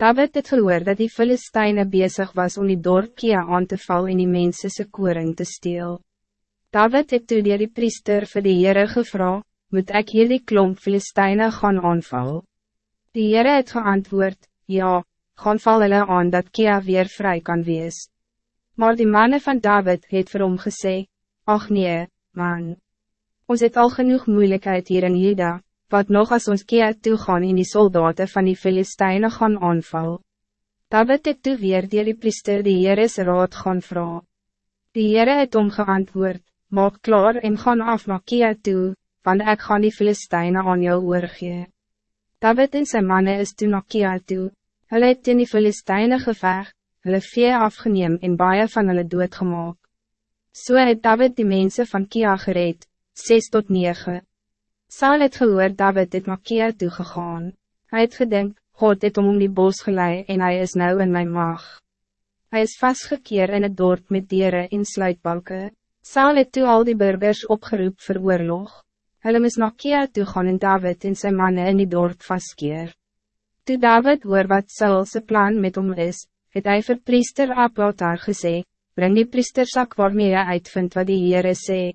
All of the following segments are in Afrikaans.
David het gehoor dat die Filisteine bezig was om die dorp Kia aan te val en die mense se koring te steel. David het toe die priester vir die Heere gevra, moet ek hierdie klomp Filisteine gaan aanval? Die Heere het geantwoord, ja, gaan val hulle aan dat Kia weer vrij kan wees. Maar die mannen van David het vir hom gesê, ach nee, man, ons het al genoeg moeilijkheid hier in Juda, wat nog als ons keer toe gaan in die soldaten van die Filisteine gaan aanval. David het toe weer dier die priester die Heeres raad gaan vra. Die Heere het om geantwoord, maak klaar en gaan af na keer toe, want ek gaan die Filisteine aan jou oorgee. David en zijn mannen is toen na keer toe, hulle het in die Filisteine geveg, hulle vee afgeneem en baie van hulle doodgemaak. So het David die mensen van Kia gereed, 6 tot 9. Saul het gehoor David het Makia toegegaan. Hij het gedink, God het om om die bos gelei en hij is nou in mijn mag. Hij is vastgekeerd in het dorp met dieren in sluitbalken. Saul het toe al die burgers opgeroep vir oorlog. Hulle is Makia toegaan en David en zijn mannen in die dorp vastkeer. Toe David hoor wat Saulse plan met hom is, het hy vir priester Aplotar gesê, breng die priestersak waarmee jy uitvind wat die Heere sê.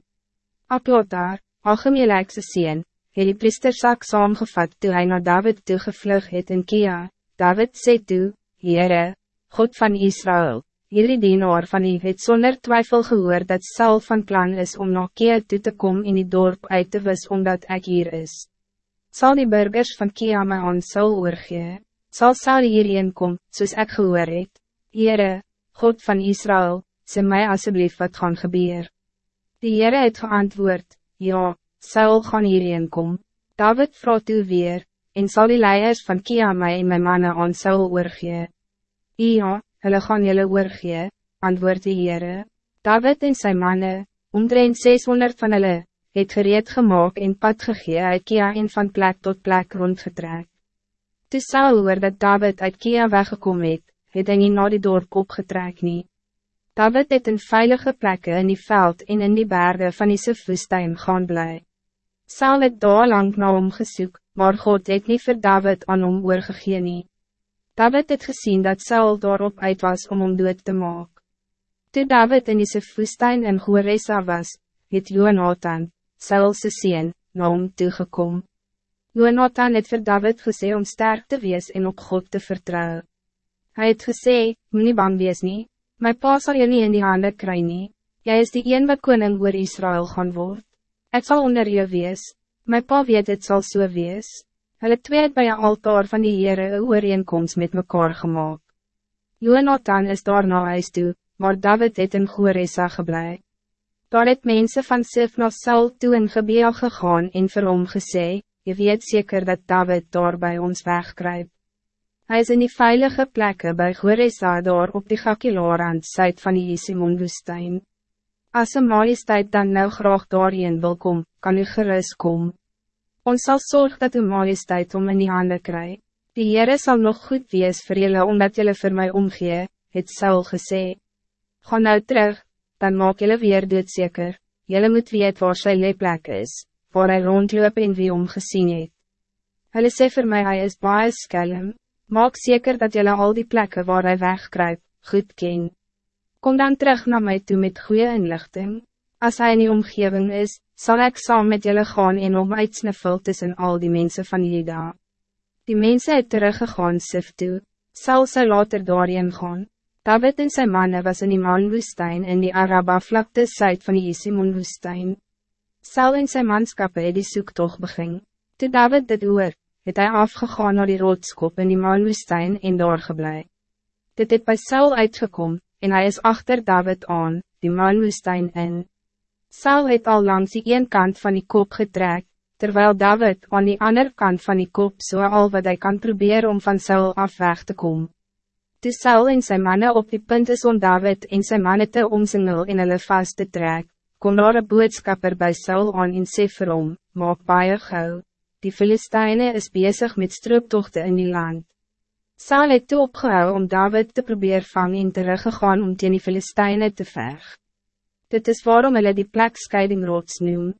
Aplotar, Algemelijkse sien, het die priestersak saamgevat toe hij naar David toe gevlug het in Kia. David sê toe, Heere, God van Israël, hierdie dienaar van u het zonder twijfel gehoor dat Saul van plan is om naar Kia toe te komen in die dorp uit te wis omdat ik hier is. Zal die burgers van Kia my aan Saul oorgee? Sal Saul hierheen kom, soos ek gehoor het? Heere, God van Israël, sê my asseblief wat gaan gebeur. Die Heere het geantwoord, ja, Saul gaan hierheen kom. David vraagt u weer, en zal die leiers van Kia my en my manne aan Saul oorgee. Ja, hulle gaan julle oorgee, antwoord die Heere. David en zijn mannen, omdrein 600 van hulle, het gereed gemaakt en pad gegee uit Kia en van plek tot plek rondgetrek. Toe Saul hoor dat David uit Kia weggekom het, het hy nie na die dorp opgetrek nie. David het in veilige plekken in die veld en in die bergen van die Sifwoestijn gaan bly. Saul het daar lang na hom gesoek, maar God het niet vir David aan hom oorgegee nie. David het gezien dat Saul daarop uit was om hom dood te maak. Toe David in die Sifwoestijn in Goresa was, het Jonathan, Saulse sien, na hom toegekom. Jonathan het vir David gesê om sterk te wees en op God te vertrouwen. Hij het gesê, moet nie bang wees nie, My pa sal jy nie in die hande kry nie. Jy is die een wat koning oor Israël gaan word. Ik zal onder je wees. My pa weet het zal so wees. Hulle twee het by een altaar van die Heere een ooreenkomst met mekaar gemaakt. Jonathan is daar na huis toe, maar David het in Goresa geblei. Daar het mense van Sif na Saul toe in Gebea gegaan en vir hom gesê, je weet zeker dat David daar bij ons wegkruip. Hij is in die veilige plekken bij Goresa daar op die Gakilarand zuid van die Isimon woestijn. As een majesteit dan nou graag daarin wil kom, kan u gerust kom. Ons zal zorgen dat uw majesteit om in die handen krijgt. Die Heere zal nog goed wees vir julle omdat julle vir my omgee, het Saul gesê. Ga nou terug, dan maak julle weer doodzeker. Julle moet weet waar sy leeplek is, waar hy rondloop en wie omgezien het. Hulle sê vir my hy is baie skelm. Maak zeker dat jullie al die plekken waar hij wegkruipt, goed ken. Kom dan terug naar mij toe met goede inlichting. Als hij in die omgeving is, zal ik samen met jullie gaan en om uitsniffel tussen al die mensen van Juda. Die mensen het teruggegaan sif toe, sal sy later daarin gaan. David en zijn mannen was in die manwoestijn in die Araba vlakte zuid van die Isimon woestijn. Sal en zijn manskappe het die soektocht begin. Toe David dit hoor, het hij afgegaan naar die roodskop in die manwoestijn en doorgeblij. Dit het bij Saul uitgekom, en hij is achter David aan, die manwoestijn in. Saul het al langs die een kant van die kop getrek, terwijl David aan die andere kant van die kop so al wat hij kan proberen om van Saul af weg te komen. Toe Saul en zijn mannen op die punt is om David en zijn mannen te omsingel in hulle vast te trek, kom daar een boodskapper bij Saul aan in sê vir hom, maak baie gauw die Filisteine is bezig met strooptochten in die land. Saul het toe opgehou om David te probeer vang en teruggegaan om teen die Filisteine te veg. Dit is waarom hulle die plek scheiding noem.